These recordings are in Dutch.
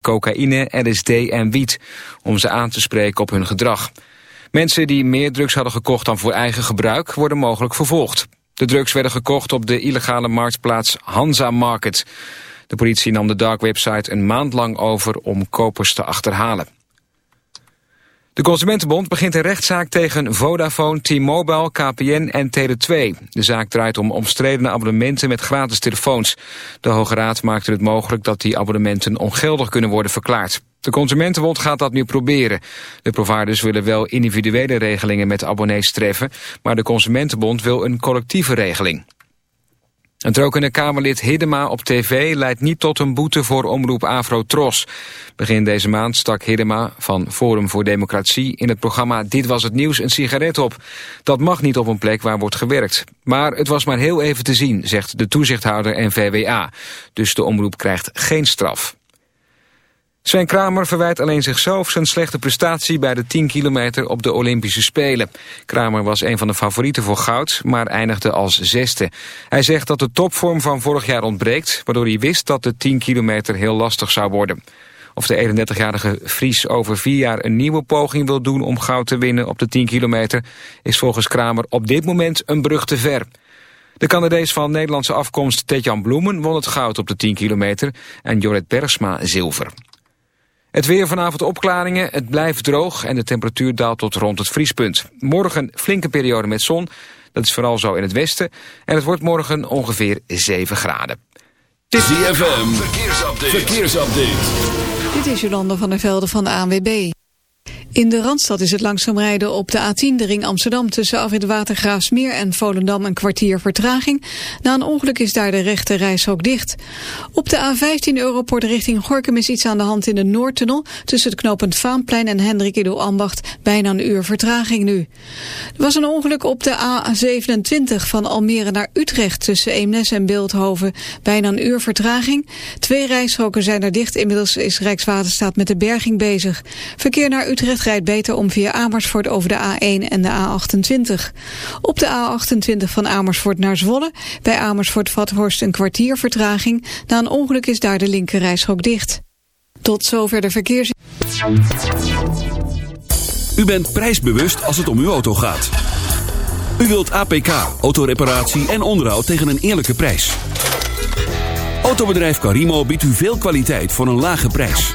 cocaïne, LSD en wiet, om ze aan te spreken op hun gedrag. Mensen die meer drugs hadden gekocht dan voor eigen gebruik worden mogelijk vervolgd. De drugs werden gekocht op de illegale marktplaats Hansa Market. De politie nam de dark website een maand lang over om kopers te achterhalen. De Consumentenbond begint een rechtszaak tegen Vodafone, T-Mobile, KPN en Tele2. De zaak draait om omstreden abonnementen met gratis telefoons. De Hoge Raad maakte het mogelijk dat die abonnementen ongeldig kunnen worden verklaard. De Consumentenbond gaat dat nu proberen. De providers willen wel individuele regelingen met abonnees treffen... maar de Consumentenbond wil een collectieve regeling. Een trokende Kamerlid Hiddema op tv leidt niet tot een boete voor omroep Afro-Tros. Begin deze maand stak Hiddema van Forum voor Democratie in het programma Dit Was Het Nieuws een sigaret op. Dat mag niet op een plek waar wordt gewerkt. Maar het was maar heel even te zien, zegt de toezichthouder en VWA. Dus de omroep krijgt geen straf. Sven Kramer verwijt alleen zichzelf zijn slechte prestatie bij de 10 kilometer op de Olympische Spelen. Kramer was een van de favorieten voor goud, maar eindigde als zesde. Hij zegt dat de topvorm van vorig jaar ontbreekt, waardoor hij wist dat de 10 kilometer heel lastig zou worden. Of de 31-jarige Fries over vier jaar een nieuwe poging wil doen om goud te winnen op de 10 kilometer, is volgens Kramer op dit moment een brug te ver. De Canadees van Nederlandse afkomst Tetjan Bloemen won het goud op de 10 kilometer en Jorrit Bergsma zilver. Het weer vanavond opklaringen, het blijft droog en de temperatuur daalt tot rond het vriespunt. Morgen flinke periode met zon, dat is vooral zo in het westen. En het wordt morgen ongeveer 7 graden. Dit ZFM, verkeersupdate. verkeersupdate. Dit is Jolanda van der Velde van de ANWB. In de Randstad is het langzaam rijden op de A10, de ring Amsterdam... tussen Afrit Watergraafsmeer en Volendam een kwartier vertraging. Na een ongeluk is daar de rechte reishok dicht. Op de A15 Europort richting Gorkum is iets aan de hand in de Noordtunnel... tussen het knooppunt Vaanplein en Hendrik Ido Ambacht. Bijna een uur vertraging nu. Er was een ongeluk op de A27 van Almere naar Utrecht... tussen Eemnes en Beeldhoven. Bijna een uur vertraging. Twee reishokken zijn er dicht. Inmiddels is Rijkswaterstaat met de berging bezig. Verkeer naar Utrecht rijdt beter om via Amersfoort over de A1 en de A28. Op de A28 van Amersfoort naar Zwolle, bij Amersfoort-Vathorst een kwartier vertraging. Na een ongeluk is daar de linkerrijstrook dicht. Tot zover de verkeers... U bent prijsbewust als het om uw auto gaat. U wilt APK, autoreparatie en onderhoud tegen een eerlijke prijs. Autobedrijf Carimo biedt u veel kwaliteit voor een lage prijs.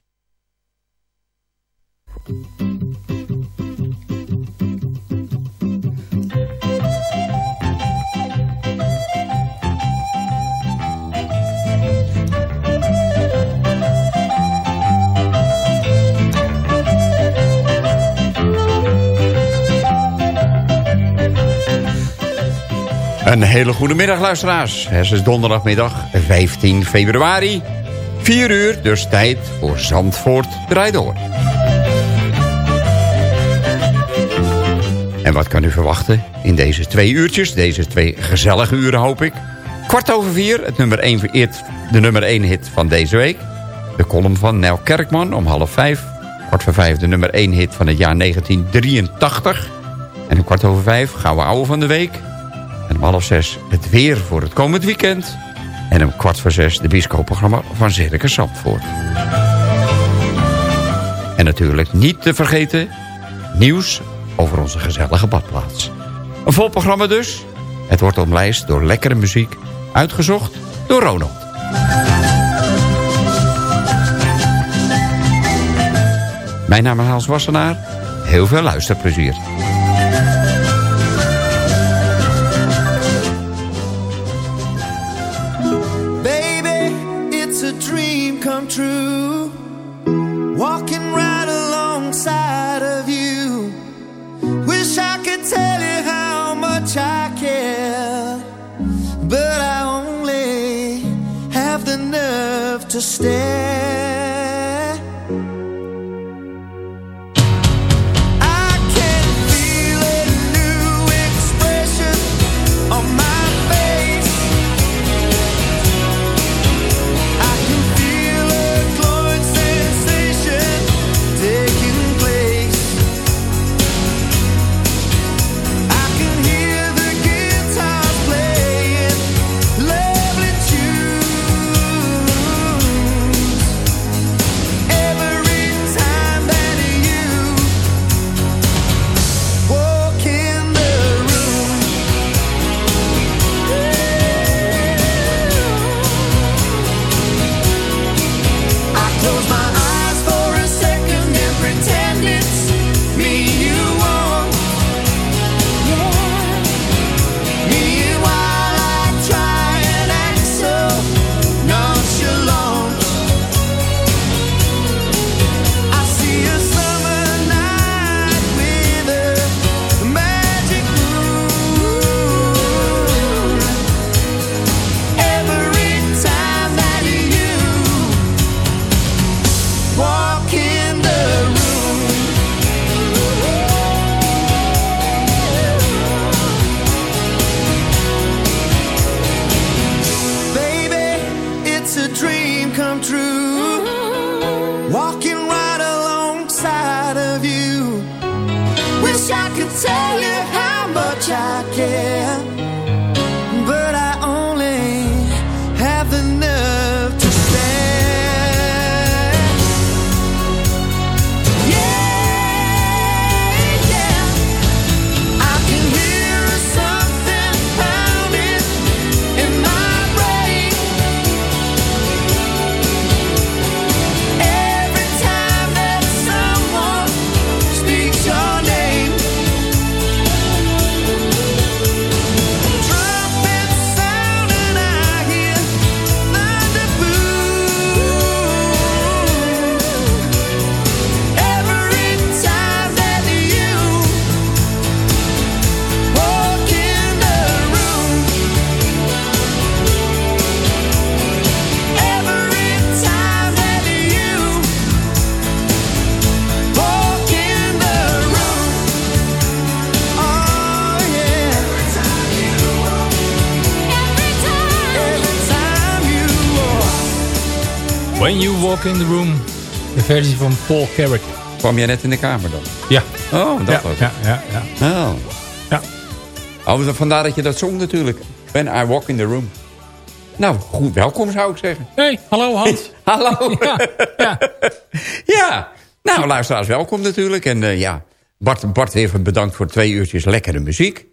Een hele goede middag, luisteraars. Het is donderdagmiddag 15 februari. 4 uur, dus tijd voor Zandvoort draait door. En wat kan u verwachten in deze twee uurtjes? Deze twee gezellige uren, hoop ik. Kwart over vier, het nummer 1 hit, de nummer 1 hit van deze week. De column van Nel Kerkman om half vijf. Kwart voor vijf, de nummer 1 hit van het jaar 1983. En om kwart over vijf gaan we oude van de week. En om half zes het weer voor het komend weekend. En om kwart voor zes de bioscoopprogramma van Circus Zandvoort. En natuurlijk niet te vergeten nieuws over onze gezellige badplaats. Een vol programma dus. Het wordt omlijst door lekkere muziek. Uitgezocht door Ronald. Mijn naam is Hans Wassenaar. heel veel luisterplezier. Have the nerve to stare. Walk in the Room. De versie van Paul Carrick. Kwam jij net in de kamer dan? Ja. Oh, dat ja, was het. ja, ja, ja. Oh. Ja. Oh, vandaar dat je dat zong natuurlijk. When I walk in the room. Nou, goed, welkom zou ik zeggen. Hey, hallo Hans. Hallo. ja, ja. Ja, nou luisteraars, welkom natuurlijk. En eh, ja, Bart, Bart weer bedankt voor twee uurtjes lekkere muziek.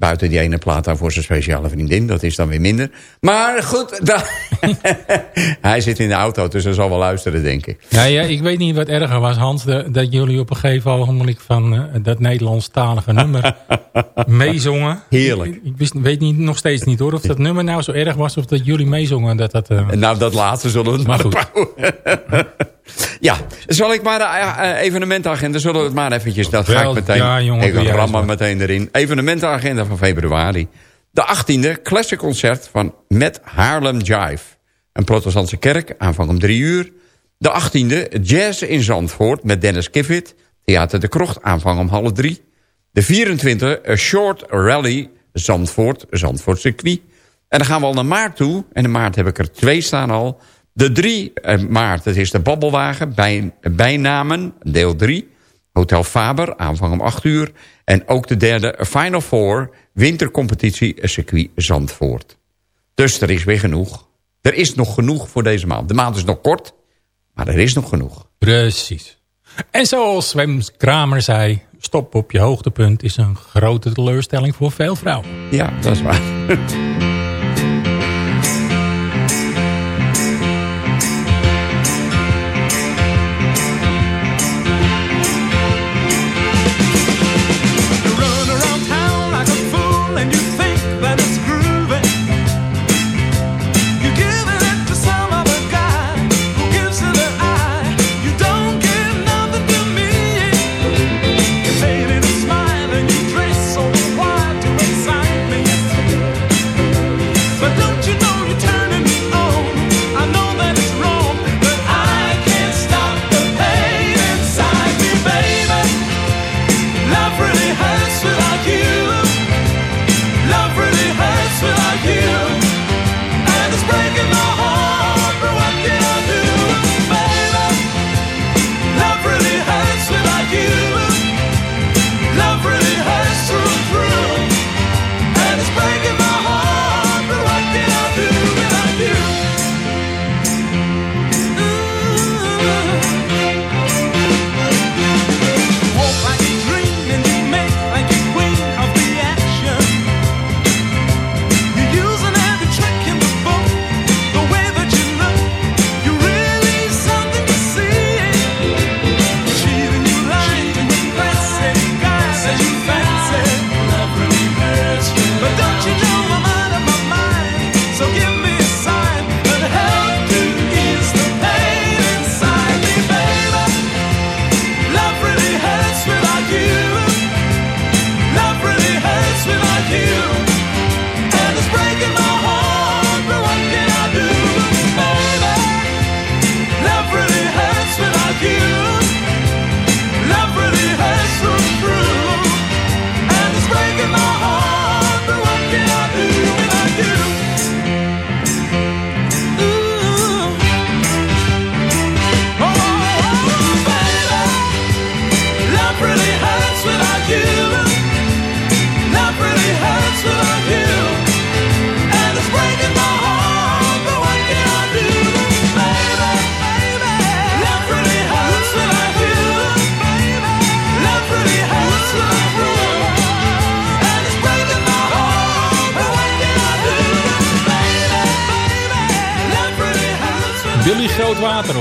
Buiten die ene plaat daar voor zijn speciale vriendin. Dat is dan weer minder. Maar goed, hij zit in de auto, dus hij zal wel luisteren, denk ik. Ja, ja, ik weet niet wat erger was, Hans. dat jullie op een gegeven ogenblik van eh, dat Nederlandstalige nummer meezongen. Heerlijk. Ik, ik wist, weet niet, nog steeds niet hoor, of dat nummer nou zo erg was of dat jullie meezongen. Dat dat, eh, Nou, dat laatste zullen we het maar, Maar goed. ja, zal ik maar de eh, evenementenagenda, zullen we het maar eventjes... Dat ga ik meteen, ja, jongen, ik ram maar meteen erin. Evenementenagenda van februari. De 18e, Classic Concert van Met Haarlem Jive. Een protestantse kerk, aanvang om drie uur. De 18e, Jazz in Zandvoort met Dennis Kiffit. Theater de Krocht, aanvang om half drie. De 24e, A Short Rally Zandvoort, Zandvoort circuit. En dan gaan we al naar maart toe. En in maart heb ik er twee staan al. De 3 maart, dat is de Babbelwagen, bij, bijnamen, deel 3. Hotel Faber, aanvang om 8 uur. En ook de derde Final Four, wintercompetitie circuit Zandvoort. Dus er is weer genoeg. Er is nog genoeg voor deze maand. De maand is nog kort, maar er is nog genoeg. Precies. En zoals Wim Kramer zei, stop op je hoogtepunt is een grote teleurstelling voor veel vrouwen. Ja, dat is waar.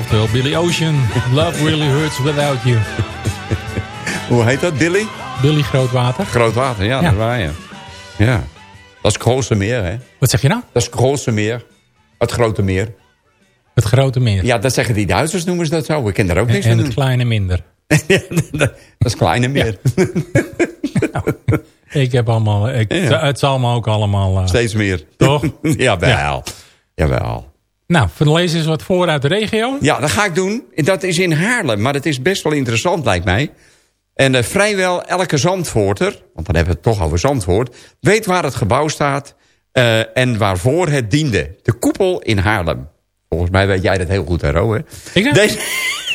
Grootwater, oftewel Billy Ocean. Love really hurts without you. Hoe heet dat, Billy? Billy Grootwater. Groot water, ja, Ja. dat waar, ja. Ja. Dat is het grootste meer, hè? Wat zeg je nou? Dat is het grootste meer. Het grote meer. Het grote meer. Ja, dat zeggen die Duitsers, noemen ze dat zo. Ik ken daar ook en niks en van het doen. kleine minder. dat is kleine meer. Ik heb allemaal... Ik, Ja. Het zal me ook allemaal... eh, Steeds meer. Toch? Jawel. Jawel. Nou, lees eens wat voor uit de regio. Ja, dat ga ik doen. Dat is in Haarlem, maar het is best wel interessant, lijkt mij. En eh, vrijwel elke Zandvoorter, want dan hebben we het toch over Zandvoort... weet waar het gebouw staat eh, en waarvoor het diende. De koepel in Haarlem. Volgens mij weet jij dat heel goed, hè, Ro, hè? Ik? Deze,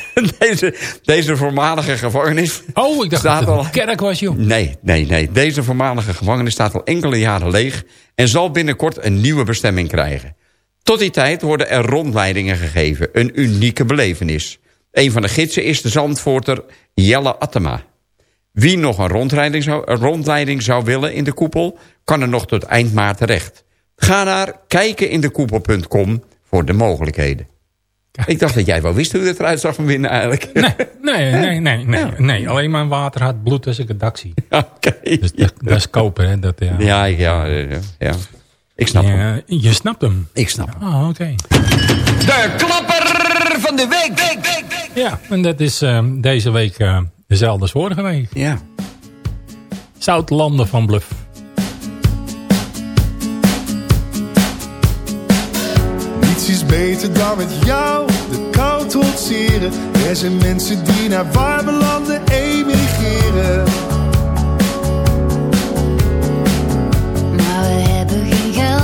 deze, deze voormalige gevangenis... Oh, ik dacht staat dat het een kerk was, joh. Nee, nee, nee. Deze voormalige gevangenis staat al enkele jaren leeg... en zal binnenkort een nieuwe bestemming krijgen. Tot die tijd worden er rondleidingen gegeven. Een unieke belevenis. Een van de gidsen is de Zandvoorter Jelle Attema. Wie nog een rondleiding, zou, een rondleiding zou willen in de koepel... kan er nog tot eind maart terecht. Ga naar kijkenindekoepel.com voor de mogelijkheden. Ik dacht dat jij wel wist hoe het eruit zag van binnen eigenlijk. Nee, nee, nee, nee, nee, nee. Alleen mijn water had bloed als ik het dak zie. Oké. Dus dat, dat is kopen, hè. Dat, ja. Ja, ja, ja, ja. Ik snap hem. Ja, je snapt hem. Ik snap hem. Ah, oké. De klapper van de week. week, week, week. Ja, en dat is eh, deze week eh, dezelfde als vorige week. Ja. Zoutlanden van Bluff. Niets is beter dan met jou de kou trotseren. Er zijn mensen die naar warme landen emigreren.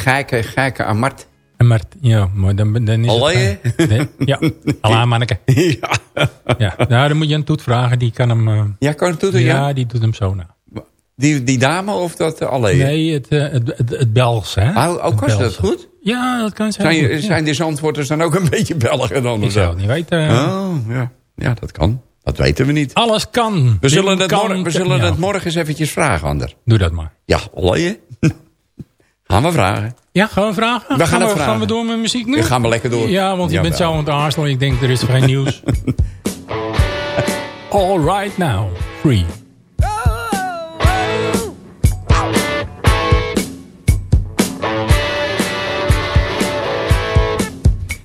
geike, geike Amart. Amert, ja, maar dan, dan is Allee? het... eh, nee, ja, Allah manneke. ja. Ja, nou, dan moet je een toet vragen, die kan hem... eh, Ja, kan doen, ja, ja? die doet hem zo na. Die, die dame of dat uh, alleen? Nee, het, eh, het, het, het Bels, hè? Oh, oh Het kan ze dat goed? Ja, dat kan zijn. Zijn, zijn die zandwoorders dan ook een beetje Belgen dan? Ik zou zo? het niet weten. Oh, ja. Ja, dat kan. Dat weten we niet. Alles kan. We zullen, het, kan- morgen, we zullen ja. het morgen eens eventjes vragen, Ander. Doe dat maar. Ja, alleen. Gaan we vragen. Ja, gaan we vragen? We gaan het we, vragen. Gaan we door met muziek nu? Dan gaan we lekker door. Ja, want je bent zo aan het aarzelen. Ik denk, er is geen nieuws. All right now. Free.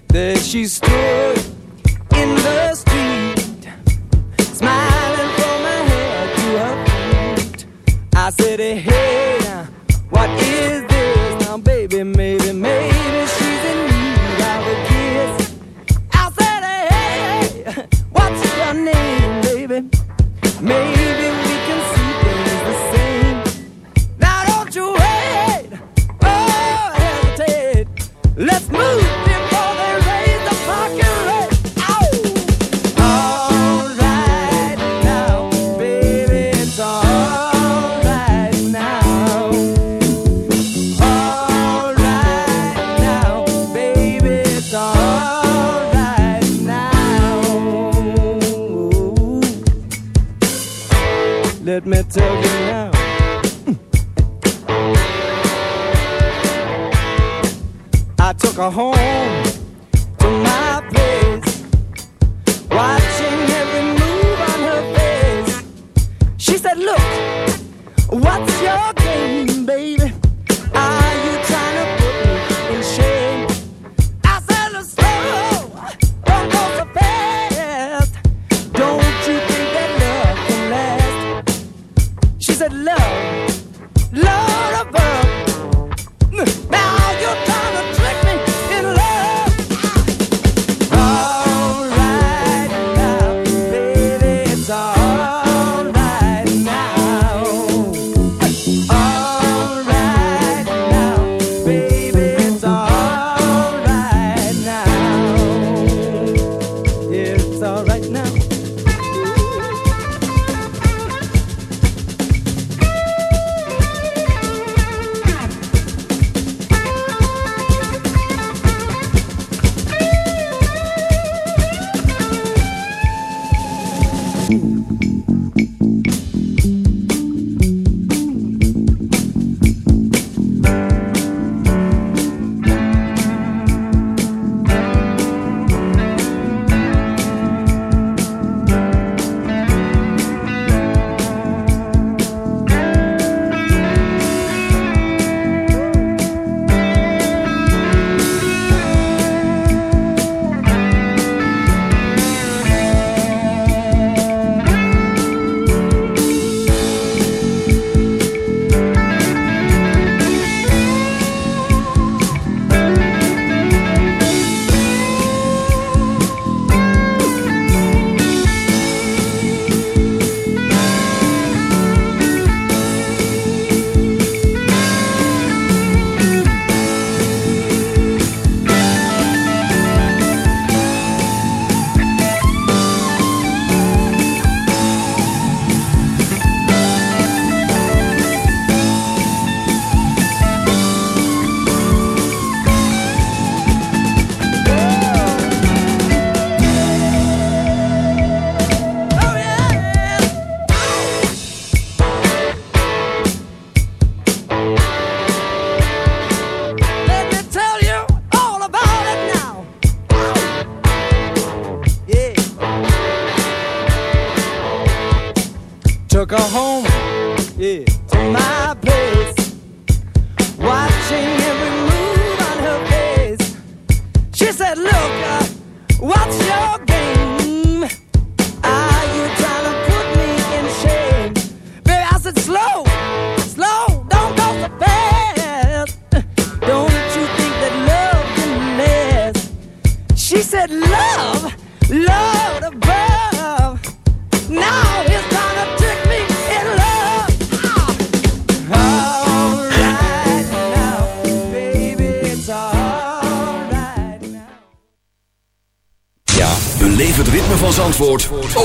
There she stood in the street, smiling from her head to her feet. I said, hey, Her home to my place, watching every move on her face. She said, Look, what's your game, baby?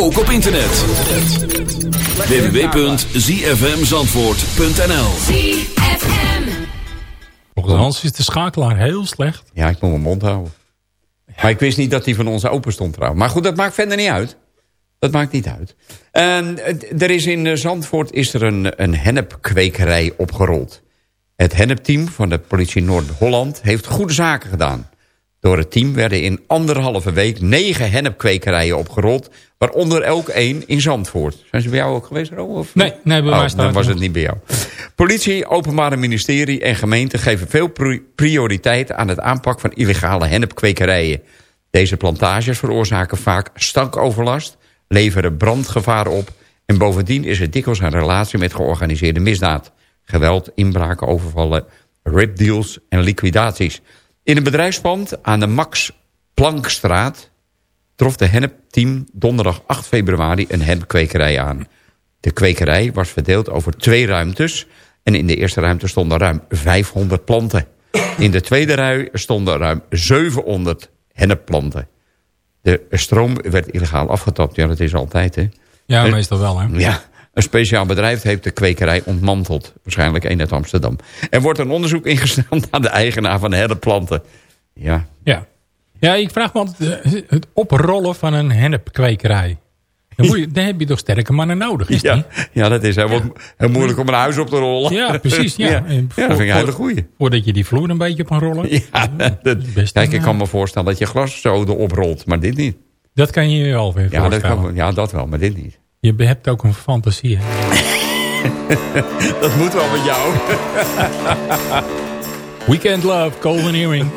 Ook op internet. www.zfmzandvoort.nl Hans is de schakelaar heel slecht. ja, ik moet mijn mond houden. Maar ik wist niet dat die van ons open stond trouwens. Maar goed, dat maakt verder niet uit. Dat maakt niet uit. En, eh, er is in eh, Zandvoort is er een, een hennepkwekerij opgerold. Het hennepteam van de politie Noord-Holland heeft goede zaken gedaan. Door het team werden in anderhalve week negen hennepkwekerijen opgerold... waaronder elk één in Zandvoort. Zijn ze bij jou ook geweest, Ro? Of? Nee, nee, bij mij Oh, staat dan het was het niet bij jou. Politie, openbare ministerie en gemeente geven veel pri- prioriteit... aan het aanpak van illegale hennepkwekerijen. Deze plantages veroorzaken vaak stankoverlast... leveren brandgevaar op... en bovendien is er dikwijls een relatie met georganiseerde misdaad. Geweld, inbraken, overvallen, ripdeals en liquidaties. In een bedrijfspand aan de Max Plankstraat... trof de hennepteam donderdag 8 februari een hennepkwekerij aan. De kwekerij was verdeeld over twee ruimtes... en in de eerste ruimte stonden ruim 500 planten. In de tweede rui stonden ruim 700 hennepplanten. De stroom werd illegaal afgetapt. Ja, dat is altijd, hè? Ja, meestal wel, hè? Ja, een speciaal bedrijf heeft de kwekerij ontmanteld. Waarschijnlijk een uit Amsterdam. Er wordt een onderzoek ingesteld naar de eigenaar van de henneplanten. Ja, Ja. Ja, ik vraag me altijd, eh, het oprollen van een hennepkwekerij. Dan, moet je, dan heb je toch sterke mannen nodig, is ja, die? ja dat is heel, heel moeilijk om een huis op te rollen. Ja, precies. Ja, ja, dat vind ik een hele goeie. Voordat je die vloer een beetje op kan rollen. Ja, dat, best kijk, ik kan me voorstellen dat je glaszoden oprolt, maar dit niet. Dat kan je je wel weer Ja dat, voorstellen. kan, ja, dat wel, maar dit niet. Je hebt ook een fantasie. Hè? Dat moet wel met jou. Weekend Love, Colvin Earring.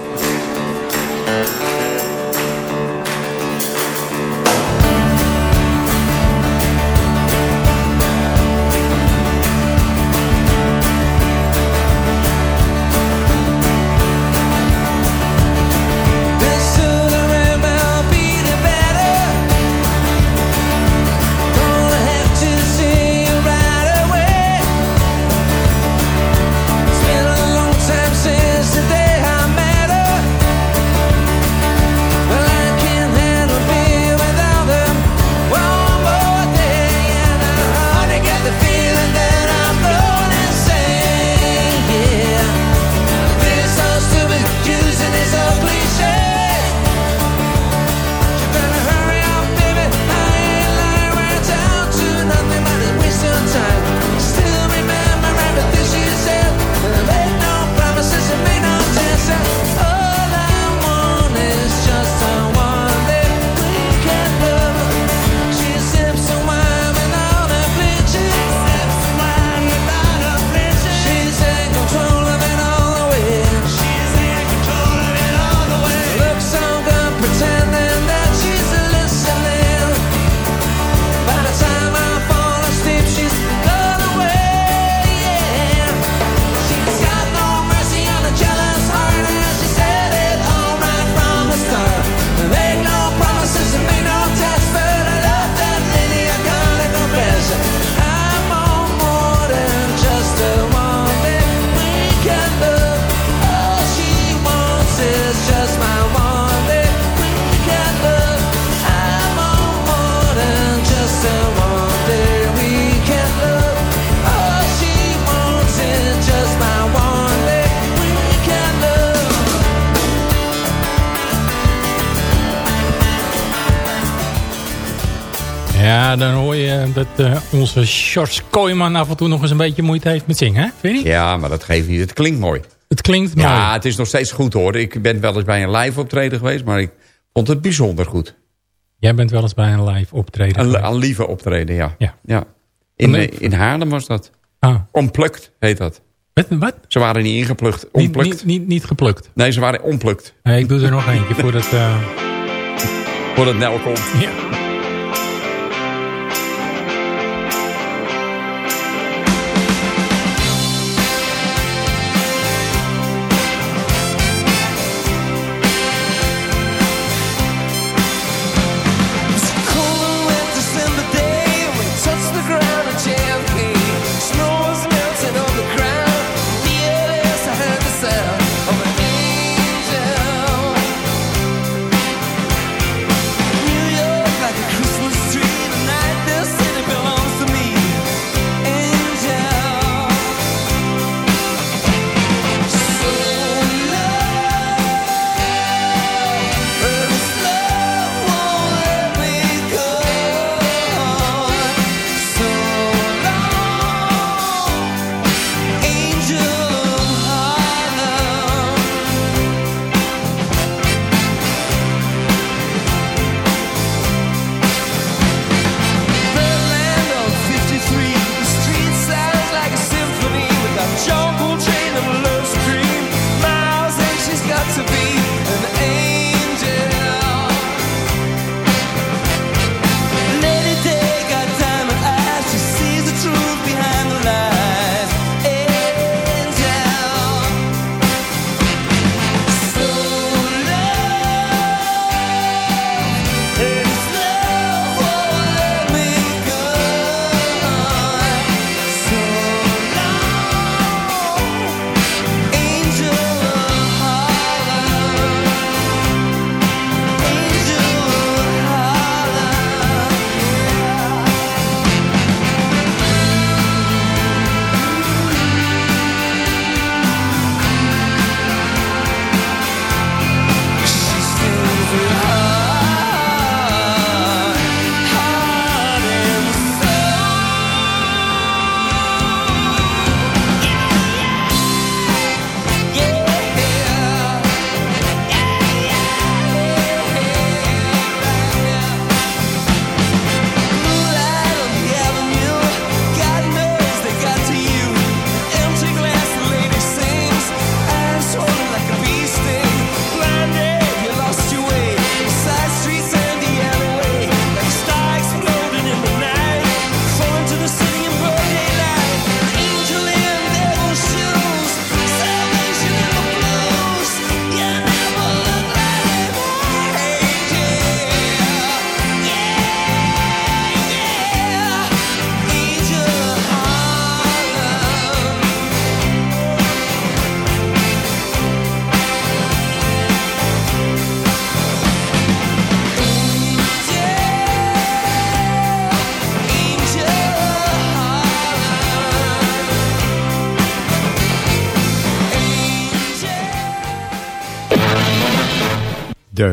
Sjors Kooijman af en toe nog eens een beetje moeite heeft met zingen, hè? Vind je? Ja, maar dat geeft niet. Het klinkt mooi. Het klinkt mooi. Ja, het is nog steeds goed hoor. Ik ben wel eens bij een live optreden geweest, maar ik vond het bijzonder goed. Jij bent wel eens bij een live optreden Een, geweest. een lieve optreden, ja. Ja. ja. In, eh, in Haarlem was dat. Ah, Onplukt heet dat. wat? wat? Ze waren niet ingeplukt. Niet, Onplukt. niet, niet, niet geplukt. Nee, ze waren onplukt. Nee, ik doe er nog eentje voordat... eh Voordat Nel komt. ja.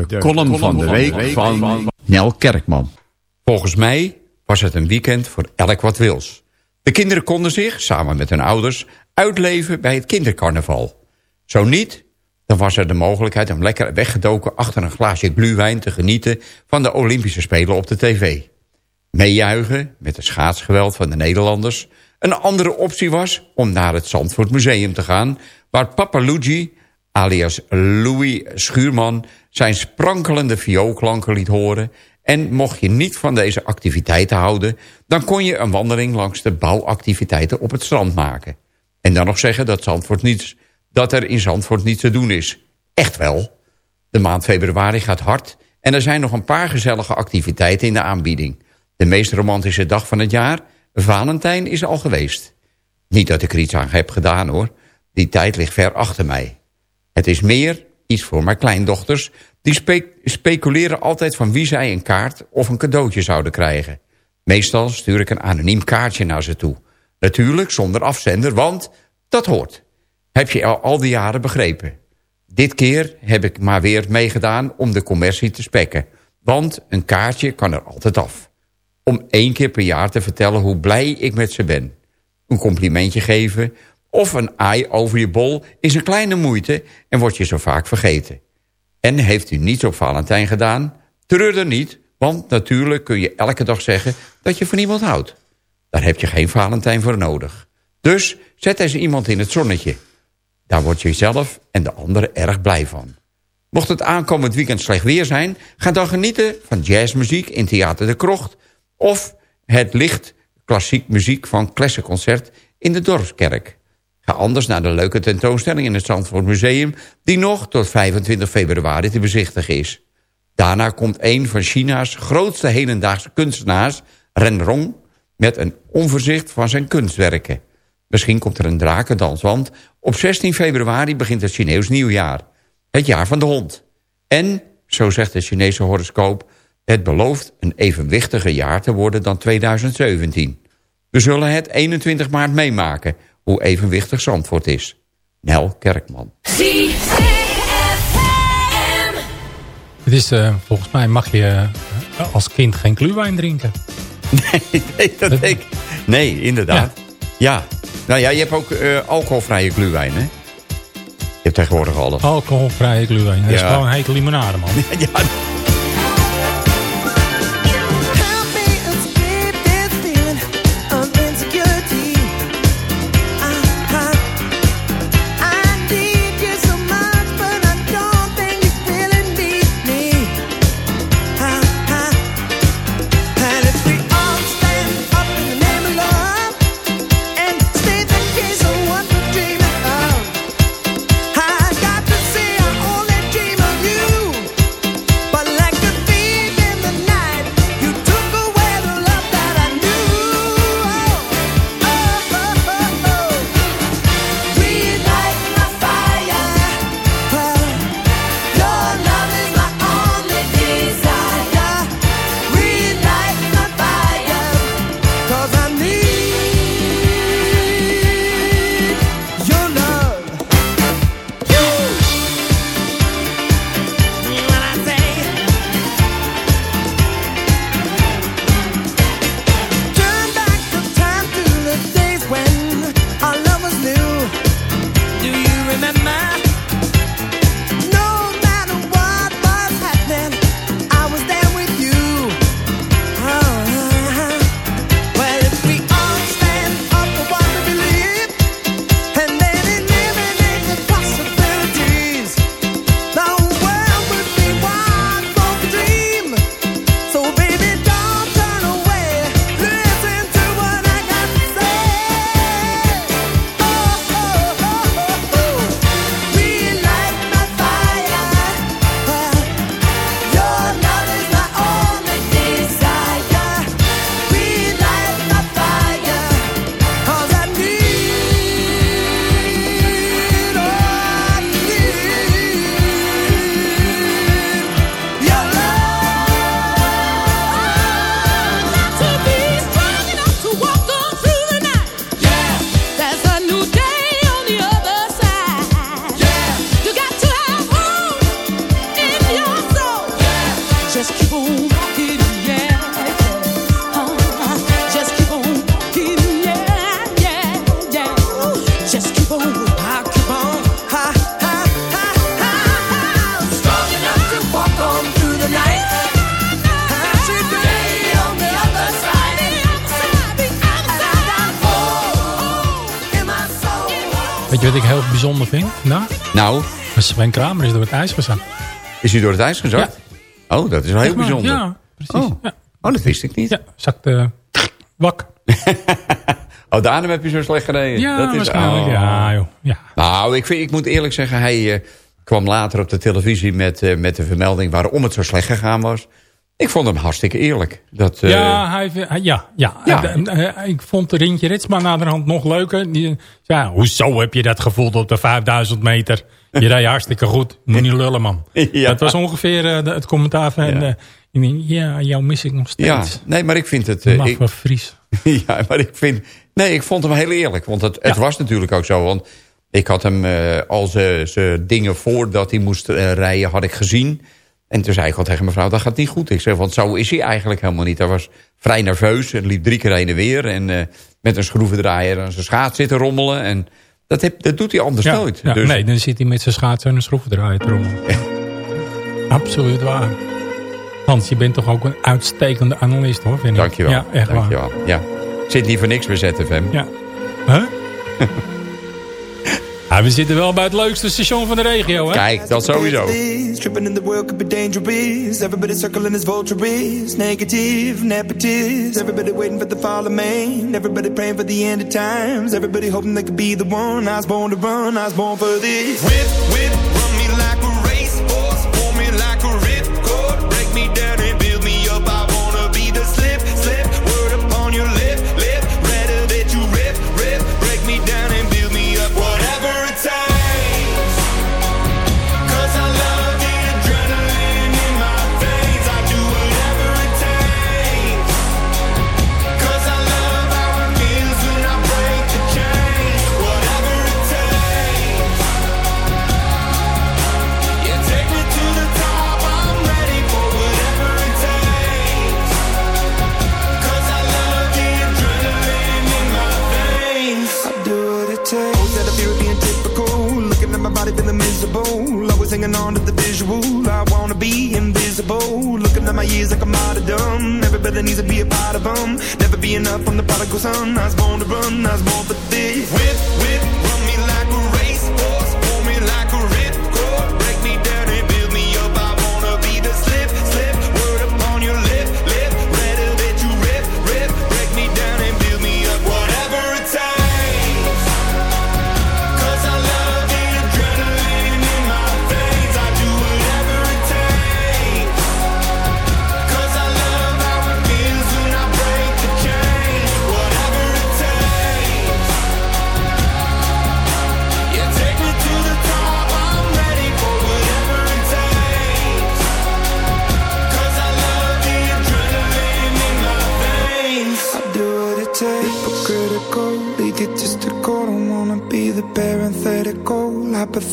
De, column van de week van Nel Kerkman. Volgens mij was het een weekend voor elk wat wils. De kinderen konden zich, samen met hun ouders, uitleven bij het kindercarnaval. Zo niet, dan was er de mogelijkheid om lekker weggedoken achter een glaasje gluwijn te genieten van de Olympische Spelen op de tv. Meejuichen met de schaatsgeweld van de Nederlanders. Een andere optie was om naar het Zandvoort Museum te gaan... waar Papa Luigi, alias Louis Schuurman... zijn sprankelende vioolklanken liet horen... en mocht je niet van deze activiteiten houden... dan kon je een wandeling langs de bouwactiviteiten op het strand maken. En dan nog zeggen dat, Zandvoort niets, dat er in Zandvoort niets te doen is. Echt wel. De maand februari gaat hard... en er zijn nog een paar gezellige activiteiten in de aanbieding... De meest romantische dag van het jaar, Valentijn, is al geweest. Niet dat ik er iets aan heb gedaan hoor. Die tijd ligt ver achter mij. Het is meer iets voor mijn kleindochters. Die spe speculeren altijd van wie zij een kaart of een cadeautje zouden krijgen. Meestal stuur ik een anoniem kaartje naar ze toe. Natuurlijk zonder afzender, want dat hoort. Heb je al, al die jaren begrepen. Dit keer heb ik maar weer meegedaan om de commercie te spekken. Want een kaartje kan er altijd af om één keer per jaar te vertellen hoe blij ik met ze ben. Een complimentje geven of een aai over je bol is een kleine moeite en wordt je zo vaak vergeten. En heeft u niets op Valentijn gedaan? Treur er niet, want natuurlijk kun je elke dag zeggen dat je van iemand houdt. Daar heb je geen Valentijn voor nodig. Dus zet eens iemand in het zonnetje. Daar word je zelf en de anderen erg blij van. Mocht het aankomend weekend slecht weer zijn... ga dan genieten van jazzmuziek in Theater de Krocht... Of het licht klassiek muziek van Klessenconcert in de Dorpskerk. Ga anders naar de leuke tentoonstelling in het Zandvoort Museum... die nog tot 25 februari te bezichtigen is. Daarna komt een van China's grootste hedendaagse kunstenaars, Ren Rong... met een onverzicht van zijn kunstwerken. Misschien komt er een drakendans, want op 16 februari begint het Chinees nieuwjaar. Het jaar van de hond. En, zo zegt de Chinese horoscoop... Het belooft een evenwichtiger jaar te worden dan 2017. We zullen het 21 maart meemaken hoe evenwichtig Zandvoort is. Nel Kerkman. Het is, uh, volgens mij mag je uh, als kind geen gluwijn drinken. Nee, nee, dat denk ik. Nee, inderdaad. Ja. ja. Nou ja, je hebt ook uh, alcoholvrije gluwijn, hè? Je hebt tegenwoordig alles. Alcoholvrije gluwijn. Dat ja. is gewoon een hete limonade, man. ja, Sven Kramer is door het ijs gezakt. is u door het ijs gezakt? Oh, dat is wel heel bijzonder. Ja, precies. Oh. Ja, Oh, dat wist ik niet. ja zakt eh wak. Oh, daarom heb je zo slecht gereden. Ja, dat is, waarschijnlijk. oh. Ja, joh. Ja. Nou, ik, vind, ik moet eerlijk zeggen, hij eh, kwam later op de televisie met, eh, met de vermelding waarom het zo slecht gegaan was. Ik vond hem hartstikke eerlijk. Dat, ja, hij, hij- ja, ja. Ja. Ik vond Rintje Ritsma naderhand nog leuker. Die, ja, hoezo heb je dat gevoeld op de 5000 meter? Je reed hartstikke goed. Moet niet lullen, man. Ja. Dat was ongeveer eh, het commentaar van... Ja. eh, ik denk, ja, jou mis ik nog ja, steeds. nee, maar ik vind het... Maffe ik, Fries. ja, maar ik vind... Nee, ik vond hem heel eerlijk. Want het, het Ja. was natuurlijk ook zo. Want ik had hem eh, al zijn dingen voordat hij moest rijden, had ik gezien. En toen zei ik al tegen mevrouw, dat gaat niet goed. Ik zeg, want zo is hij eigenlijk helemaal niet. Hij was vrij nerveus en liep drie keer heen en weer. En met een schroevendraaier aan zijn schaats zitten rommelen. En dat, heb, dat doet hij anders Ja, nooit. ja, dus, Nee, dan zit hij met zijn schaatsen en een schroevendraaier te rommelen. Absoluut waar. Hans, je bent toch ook een uitstekende analist, hoor, vind ik. Dankjewel. Ja, echt waar. dankjewel. Ja. Zit niet voor niks bij ZFM. Ja. Huh? ja, we zitten wel bij het leukste station van de regio, hè? Kijk, dat sowieso. Tripping in the world could be dangerous. Everybody circling his vultures. Negative, nepotist. Everybody waiting for the fall of man. Everybody praying for the end of times. Everybody hoping they could be the one. I was born to run. I was born for this. Whip, whip, Hanging on to the visual. I wanna be invisible. Looking at my years like I'm out of dumb. Everybody needs to be a part of them. Never be enough from the prodigal son. I was born to run. I was born for this. Whip,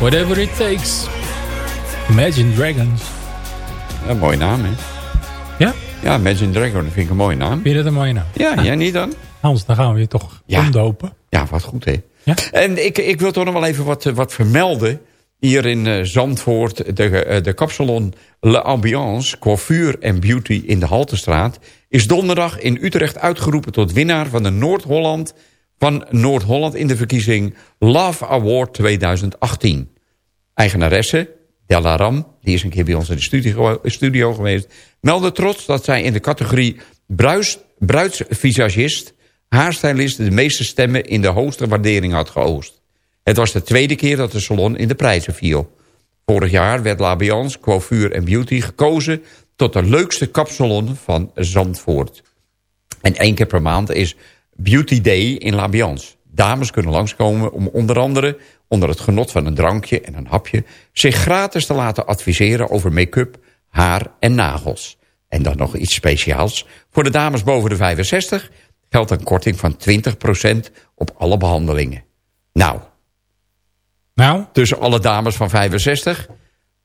Whatever it takes. Imagine Dragons. Ja, mooie naam, hè? Ja? Ja, Imagine Dragon, dat vind ik een mooie naam. Vind je dat een mooie naam? Ja, jij niet dan? Hans, dan gaan we je toch Ja. omdopen. Ja, wat goed, hè? Ja? En ik, ik wil toch nog wel even wat, wat vermelden. Hier in eh, Zandvoort, de, eh, de kapsalon Le Ambiance, coiffure en beauty in de Haltestraat... is donderdag in Utrecht uitgeroepen tot winnaar van de Noord-Holland... van Noord-Holland in de verkiezing Love Award 2018. Eigenaresse, Della Ram, die is een keer bij ons in de studio, geweest... meldde trots dat zij in de categorie bruis, bruidsvisagist... haarstylist de meeste stemmen in de hoogste waardering had geoost. Het was de tweede keer dat de salon in de prijzen viel. Vorig jaar werd Labiance, Coiffure en Beauty gekozen... tot de leukste kapsalon van Zandvoort. En één keer per maand is Beauty Day in Labiance. Dames kunnen langskomen om onder andere... onder het genot van een drankje en een hapje... zich gratis te laten adviseren over make-up, haar en nagels. En dan nog iets speciaals. Voor de dames boven de 65 geldt een korting van 20% op alle behandelingen. Nou, Nou, tussen alle dames van 65...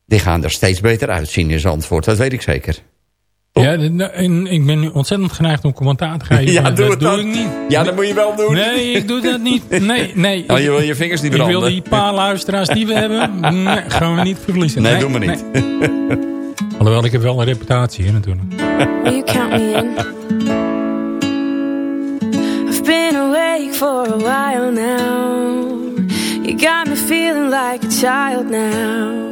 die gaan er steeds beter uitzien in Zandvoort. Dat weet ik zeker. Ja, de- en ik ben nu ontzettend geneigd om commentaar te geven. Ja, maar doe dat het doe dan. ik niet. Ja, dat moet je wel doen. Nee, ik doe dat niet. Nee, nee. Oh, je wil je vingers niet ik branden. wil die paar luisteraars die we hebben, nee, gaan we niet verliezen. Nee, doe maar niet. nee. Alhoewel, ik heb wel een reputatie hier natuurlijk. You count me in? I've been awake for a while now. You got me feeling like a child now.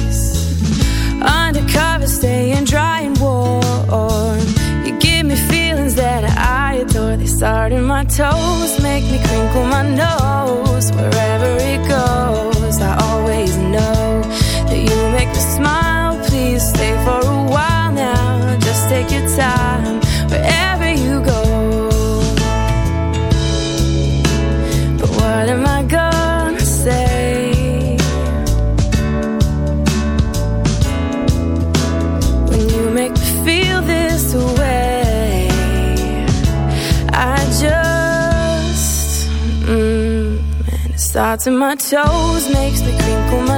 Toes, make me crinkle my nose. In my toes, makes me crinkle my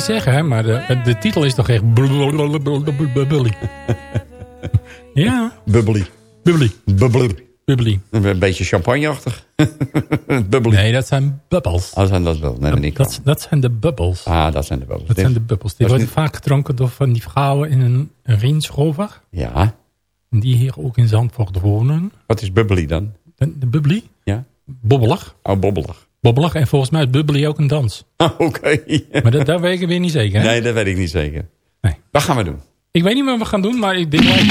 niet zeggen, hè, maar de, de titel is toch echt... Bubbly. Ja, Bubbly. bubbly. Bubbly. Bubbly. Een beetje champagneachtig. Bubbly. Nee, dat zijn bubbels. Oh, zijn dat wel? Nee, dat niet. Dat, dat zijn de bubbels. Ah, dat zijn de bubbels. Dat zijn de bubbels. Die worden vaak gedronken door van die vrouwen in een Rover. Ja. Die hier ook in Zandvoort wonen. Wat is bubbly dan? De, de bubbly. Ja. Bobbelig. Oh, bobbelig. Bobbelig. En volgens mij is bubbly ook een dans. Ah, Oké. Maar dat, dat weet ik weer niet zeker. Hè? Nee, dat weet ik niet zeker. Nee. Wat gaan we doen? Ik weet niet wat we gaan doen, maar ik, me wel even...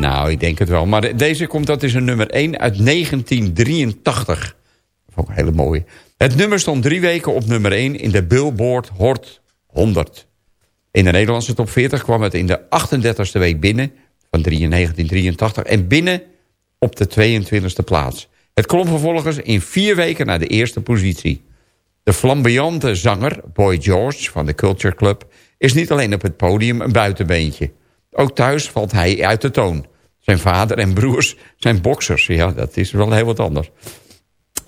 Nou, ik denk het wel. Maar de- deze komt, dat is een nummer 1 uit 1983. Dat vond ik een hele mooie. Het nummer stond drie weken op nummer 1 in de Billboard Hot 100. In de Nederlandse top 40 kwam het in de 38e week binnen van 1983. En binnen op de 22e plaats. Het klom vervolgens in vier weken naar de eerste positie. De flamboyante zanger Boy George van de Culture Club... is niet alleen op het podium een buitenbeentje. Ook thuis valt hij uit de toon. Zijn vader en broers zijn boksers. Ja, dat is wel heel wat anders.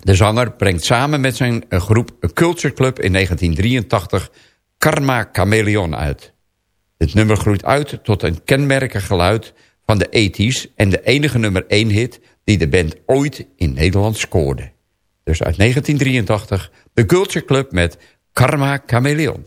De zanger brengt samen met zijn groep Culture Club in 1983... Karma Chameleon uit. Dit nummer groeit uit tot een kenmerkend geluid van de 80s... en de enige nummer 1 hit die de band ooit in Nederland scoorde. Dus uit 1983 de Culture Club met Karma Chameleon.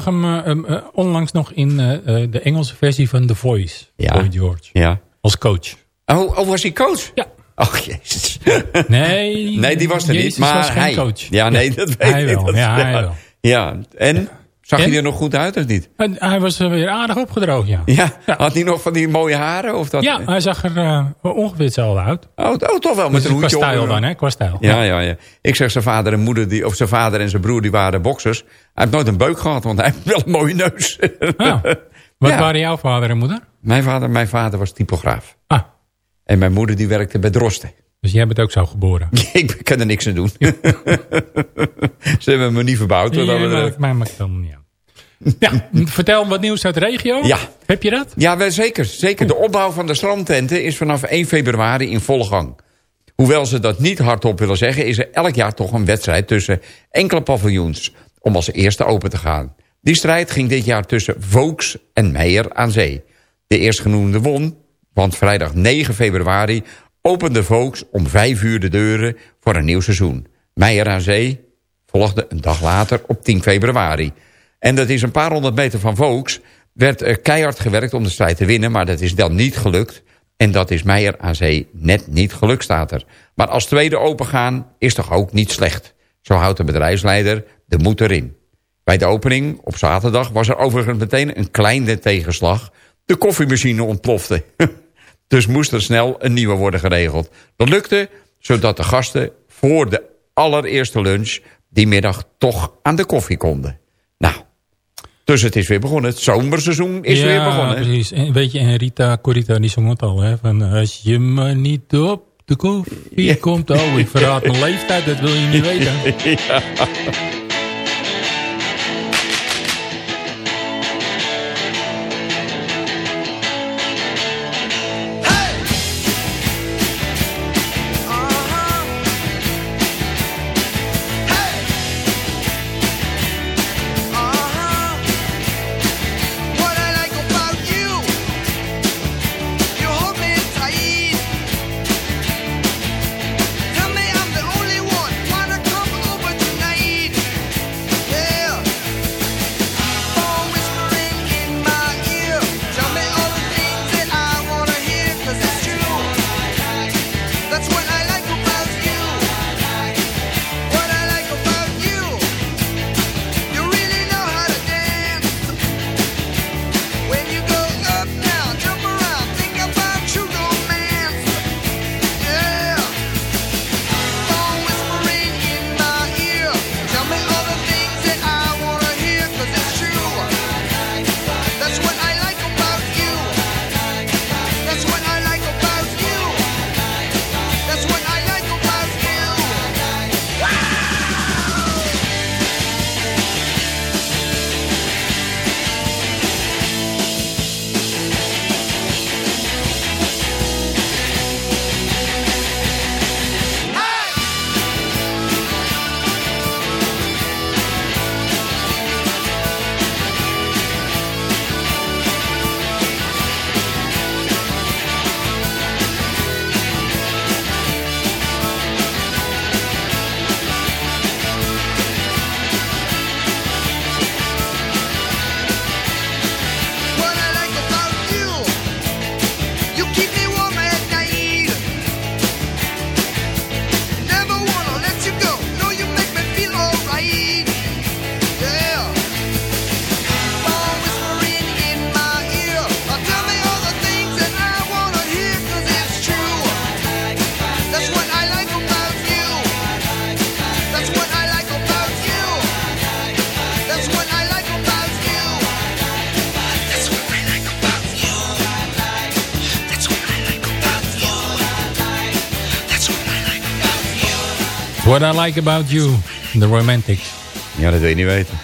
Zag, ik zag hem em, eh, onlangs nog in eh, de Engelse versie van The Voice. Ja. Boy George. Ja. Als coach. Oh, oh, was hij coach? Ja. Oh, jezus. Nee, Nee, die was er Jezus niet, maar was geen hij. coach. Ja, nee, dat weet hij ik. wel. Dat- ja, hij wel. Ja, en? Zag En? hij er nog goed uit of niet? En hij was eh, weer aardig opgedroogd, ja. Ja, had hij nog van die mooie haren? Of dat... Ja, hij zag er eh, ongeveer hetzelfde uit. Oh, oh, toch wel met Dus een qua hoedje op. stijl dan, hè? Qua stijl. Ja, ja, ja. Ik zeg zijn vader en moeder, die, of zijn vader en zijn broer, die waren boksers. Hij heeft nooit een beuk gehad, want hij heeft wel een mooie neus. Ah. Wat Ja. waren jouw vader en moeder? Mijn vader, mijn vader was typograaf. Ah, En mijn moeder die werkte bij Drosten. Dus jij bent ook zo geboren. Ik kan er niks aan doen. Ze hebben me niet verbouwd. Ja, maar- mij maakt het helemaal niet uit. Ja, vertel wat nieuws uit de regio. Ja. Heb je dat? Ja, wel zeker, zeker. De opbouw van de strandtenten is vanaf 1 februari in volle gang. Hoewel ze dat niet hardop willen zeggen... is er elk jaar toch een wedstrijd tussen enkele paviljoens... om als eerste open te gaan. Die strijd ging dit jaar tussen Volks en Meijer aan zee. De eerstgenoemde won, want vrijdag 9 februari... opende Volks om 5 uur de deuren voor een nieuw seizoen. Meijer aan zee volgde een dag later op 10 februari. En dat is een paar honderd meter van Volks... werd er keihard gewerkt om de strijd te winnen... maar dat is dan niet gelukt. En dat is Meijer aan zee net niet gelukt, staat er. Maar als tweede opengaan is toch ook niet slecht. Zo houdt de bedrijfsleider de moed erin. Bij de opening op zaterdag was er overigens meteen een kleine tegenslag. De koffiemachine ontplofte. dus moest er snel een nieuwe worden geregeld. Dat lukte, zodat de gasten voor de allereerste lunch... die middag toch aan de koffie konden. Nou, dus het is weer begonnen. Het zomerseizoen is ja, weer begonnen. precies. En weet je, en Rita Corita die zong het al, hè? Van als je me niet op de koffie komt... Oh, ik verraad mijn leeftijd, dat wil je niet weten. What What I like about you, The Romantics. Ja, dat wil je niet weten.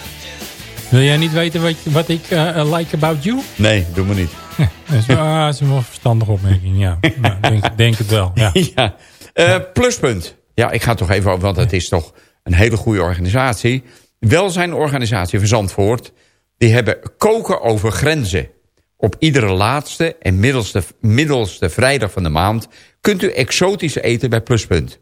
Wil jij niet weten wat, wat ik eh, eh, like about you? Nee, doe me niet. Dat is, ah, dat is wel een verstandige opmerking, ja. Nou, denk, denk het wel, ja. ja. Eh, pluspunt. Ja, ik ga toch even over, want het is toch een hele goede organisatie. Welzijnorganisatie van Zandvoort. Die hebben koken over grenzen. Op iedere laatste en middelste, middelste vrijdag van de maand... kunt u exotisch eten bij Pluspunt.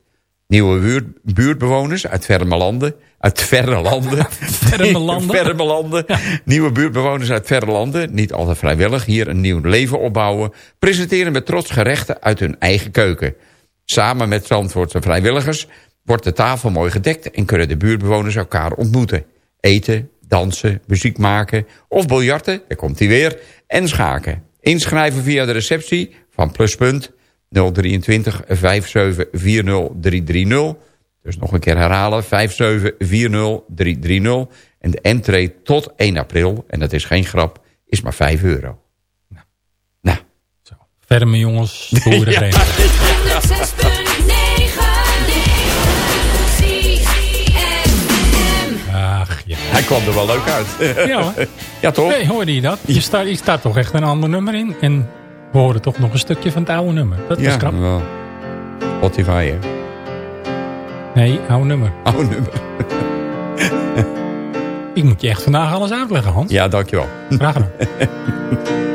Nieuwe buurt, buurtbewoners uit verre landen... Uit verre landen. Verre landen. verre landen. Nieuwe buurtbewoners uit verre landen, niet altijd vrijwillig... hier een nieuw leven opbouwen... presenteren met trots gerechten uit hun eigen keuken. Samen met Zandvoortse vrijwilligers wordt de tafel mooi gedekt... en kunnen de buurtbewoners elkaar ontmoeten. Eten, dansen, muziek maken of biljarten, daar komt hij weer... en schaken. Inschrijven via de receptie van Pluspunt 023 5740 330. Dus nog een keer herhalen, 5740 330. En de entree tot 1 april, en dat is geen grap, is maar 5 euro. Nou. Ferme jongens, boeren Ja. Ach ja. Hij kwam er wel leuk uit. Ja hoor. Ja, toch? Hey, hoorde je dat? Je staat, je staat toch echt een ander nummer in. En we horen toch nog een stukje van het oude nummer. Dat is ja, krap. wel. Spotify, hè? Nee, oude nummer. Oude nummer. Ik moet je echt vandaag alles uitleggen, Hans. Ja, dankjewel. Graag gedaan.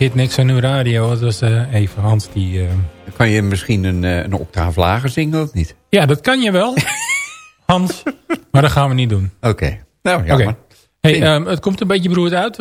Kid niks aan uw radio. Dat was eh, even Hans die... eh, Kan je misschien een, eh, een octaaf lager zingen of niet? Ja, dat kan je wel, Hans. Maar dat gaan we niet doen. Oké. Nou, jammer. Hey, Zing. ehm, het komt een beetje beroerd uit.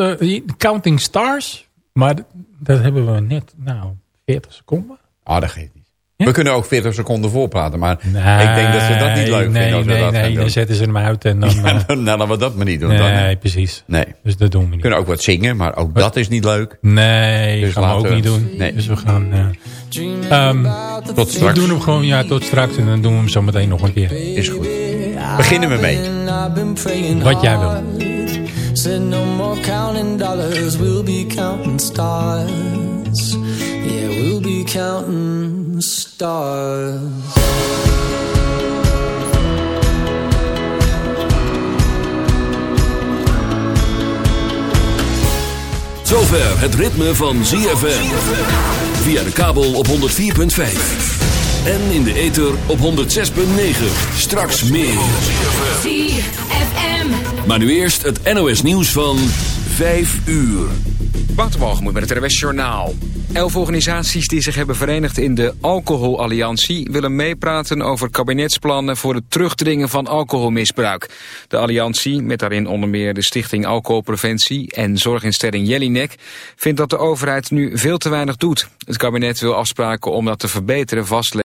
Counting Stars. Maar dat hebben we net, nou, 40 seconden. Ah, dat geeft niet. Ja? We kunnen ook 40 seconden voorpraten, maar Nee, ik denk dat ze dat niet leuk nee, vinden als we nee, dat nee, gaan dan doen. zetten ze hem uit en dan... Ja, eh, dan, nou, laten we dat maar niet doen. nee, Dan. precies. Nee. Dus dat doen we We niet. kunnen ook wat zingen, maar ook dat is niet leuk. Nee, Dus gaan we ook we- niet doen. Nee. Dus we gaan... eh, ehm, Tot we straks. doen hem gewoon ja, tot straks en dan doen we hem zo meteen nog een keer. Is goed. Beginnen we mee. Wat jij wil. Said no more counting dollars, we'll be counting stars. We'll be counting stars. Zover het ritme van ZFM. Via de kabel op 104.5. En in de ether op 106.9. Straks meer. Maar nu eerst het NOS nieuws van 5 uur. Waterwalgemoed met het RWS Journaal. Elf organisaties die zich hebben verenigd in de Alcoholalliantie... willen meepraten over kabinetsplannen voor het terugdringen van alcoholmisbruik. De alliantie, met daarin onder meer de Stichting Alcoholpreventie... en zorginstelling Jellinek, vindt dat de overheid nu veel te weinig doet. Het kabinet wil afspraken om dat te verbeteren vastleggen.